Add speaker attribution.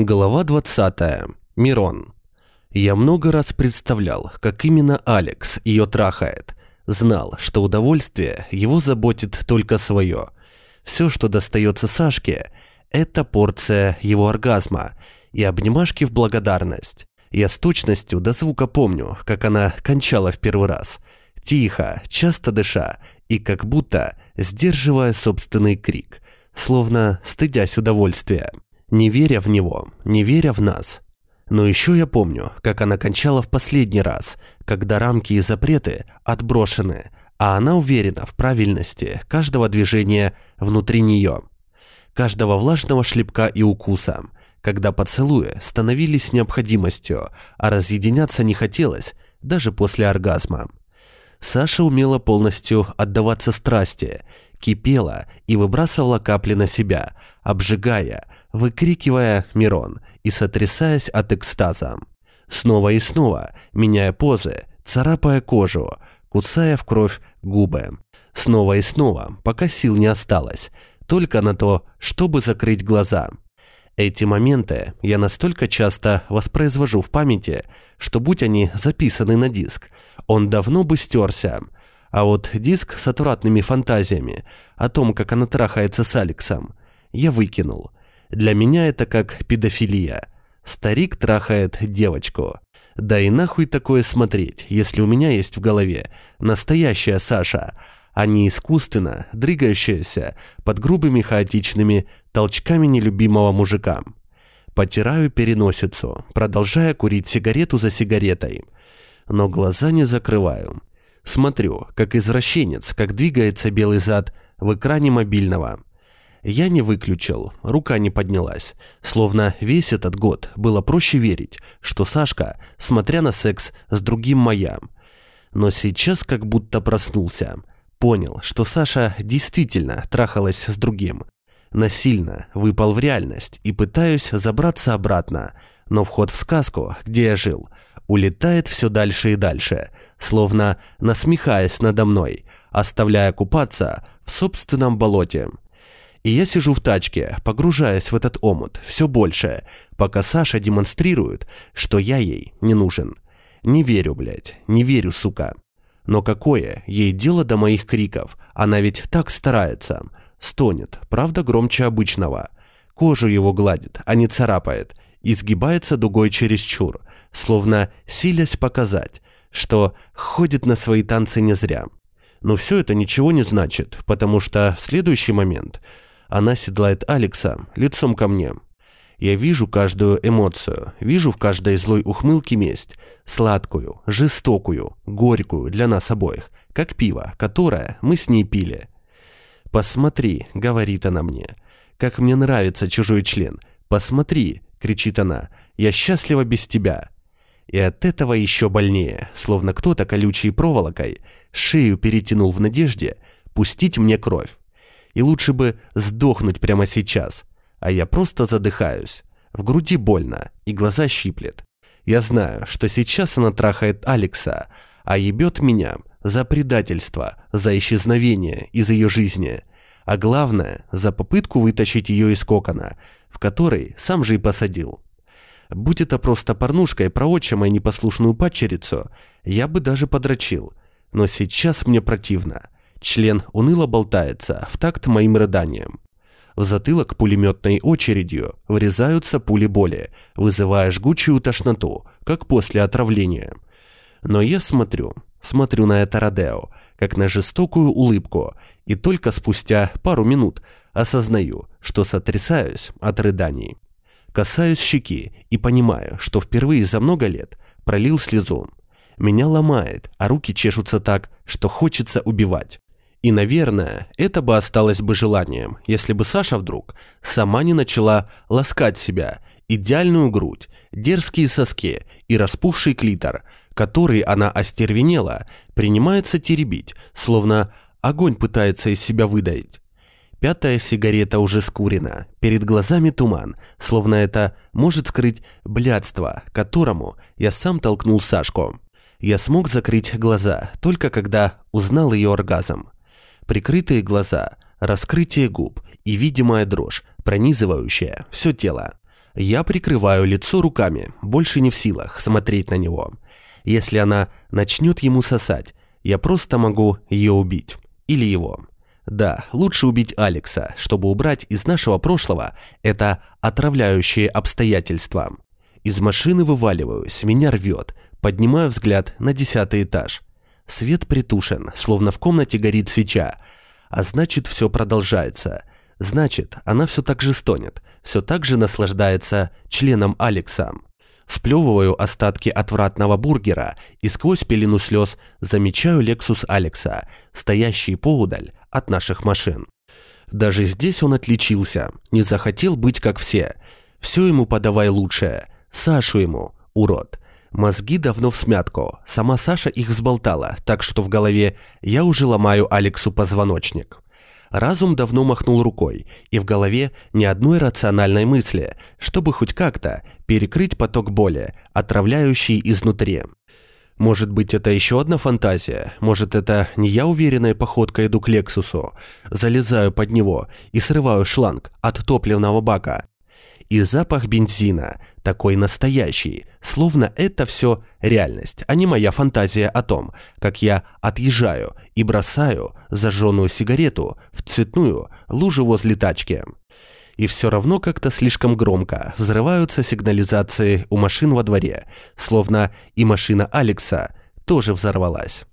Speaker 1: Глава 20. Мирон. Я много раз представлял, как именно Алекс ее трахает. Знал, что удовольствие его заботит только свое. Все, что достается Сашке, это порция его оргазма и обнимашки в благодарность. Я с точностью до звука помню, как она кончала в первый раз. Тихо, часто дыша и как будто сдерживая собственный крик, словно стыдясь удовольствия не веря в него, не веря в нас. Но еще я помню, как она кончала в последний раз, когда рамки и запреты отброшены, а она уверена в правильности каждого движения внутри нее, каждого влажного шлепка и укуса, когда поцелуи становились необходимостью, а разъединяться не хотелось даже после оргазма. Саша умела полностью отдаваться страсти, кипела и выбрасывала капли на себя, обжигая, выкрикивая «Мирон» и сотрясаясь от экстаза. Снова и снова, меняя позы, царапая кожу, кусая в кровь губы. Снова и снова, пока сил не осталось, только на то, чтобы закрыть глаза. Эти моменты я настолько часто воспроизвожу в памяти, что будь они записаны на диск, он давно бы стерся. А вот диск с отвратными фантазиями о том, как она трахается с Алексом, я выкинул – для меня это как педофилия. Старик трахает девочку. Да и нахуй такое смотреть, если у меня есть в голове настоящая Саша, а не искусственно дрыгающаяся под грубыми хаотичными толчками нелюбимого мужика. Потираю переносицу, продолжая курить сигарету за сигаретой. Но глаза не закрываю. Смотрю, как извращенец, как двигается белый зад в экране мобильного. Я не выключил, рука не поднялась. Словно весь этот год было проще верить, что Сашка, смотря на секс с другим моям. Но сейчас как будто проснулся. Понял, что Саша действительно трахалась с другим. Насильно выпал в реальность и пытаюсь забраться обратно. Но вход в сказку, где я жил, улетает все дальше и дальше, словно насмехаясь надо мной, оставляя купаться в собственном болоте. И я сижу в тачке, погружаясь в этот омут все больше, пока Саша демонстрирует, что я ей не нужен. Не верю, блядь, не верю, сука. Но какое ей дело до моих криков? Она ведь так старается. Стонет, правда громче обычного. Кожу его гладит, а не царапает. И сгибается дугой чересчур, словно силясь показать, что ходит на свои танцы не зря. Но все это ничего не значит, потому что в следующий момент она седлает Алекса лицом ко мне. Я вижу каждую эмоцию, вижу в каждой злой ухмылке месть, сладкую, жестокую, горькую для нас обоих, как пиво, которое мы с ней пили. «Посмотри», — говорит она мне, — «как мне нравится чужой член. Посмотри», — кричит она, — «я счастлива без тебя». И от этого еще больнее, словно кто-то колючей проволокой шею перетянул в надежде пустить мне кровь и лучше бы сдохнуть прямо сейчас. А я просто задыхаюсь. В груди больно, и глаза щиплет. Я знаю, что сейчас она трахает Алекса, а ебет меня за предательство, за исчезновение из ее жизни. А главное, за попытку вытащить ее из кокона, в который сам же и посадил. Будь это просто порнушка и про отчима и непослушную падчерицу, я бы даже подрочил. Но сейчас мне противно. Член уныло болтается в такт моим рыданиям. В затылок пулеметной очередью врезаются пули боли, вызывая жгучую тошноту, как после отравления. Но я смотрю, смотрю на это Родео, как на жестокую улыбку, и только спустя пару минут осознаю, что сотрясаюсь от рыданий. Касаюсь щеки и понимаю, что впервые за много лет пролил слезу. Меня ломает, а руки чешутся так, что хочется убивать. И, наверное, это бы осталось бы желанием, если бы Саша вдруг сама не начала ласкать себя, идеальную грудь, дерзкие соски и распухший клитор, который она остервенела, принимается теребить, словно огонь пытается из себя выдать. Пятая сигарета уже скурена, перед глазами туман, словно это может скрыть блядство, которому я сам толкнул Сашку. Я смог закрыть глаза, только когда узнал ее оргазм прикрытые глаза, раскрытие губ и видимая дрожь, пронизывающая все тело. Я прикрываю лицо руками, больше не в силах смотреть на него. Если она начнет ему сосать, я просто могу ее убить. Или его. Да, лучше убить Алекса, чтобы убрать из нашего прошлого это отравляющие обстоятельства. Из машины вываливаюсь, меня рвет, поднимаю взгляд на десятый этаж. Свет притушен, словно в комнате горит свеча. А значит, все продолжается. Значит, она все так же стонет, все так же наслаждается членом Алекса. Сплевываю остатки отвратного бургера и сквозь пелену слез замечаю Лексус Алекса, стоящий поудаль от наших машин. Даже здесь он отличился, не захотел быть как все. Все ему подавай лучшее, Сашу ему, урод. Мозги давно в смятку, сама Саша их взболтала, так что в голове я уже ломаю Алексу позвоночник. Разум давно махнул рукой, и в голове ни одной рациональной мысли, чтобы хоть как-то перекрыть поток боли, отравляющий изнутри. Может быть, это еще одна фантазия? Может, это не я уверенной походкой иду к Лексусу, залезаю под него и срываю шланг от топливного бака, и запах бензина, такой настоящий, словно это все реальность, а не моя фантазия о том, как я отъезжаю и бросаю зажженную сигарету в цветную лужу возле тачки. И все равно как-то слишком громко взрываются сигнализации у машин во дворе, словно и машина Алекса тоже взорвалась.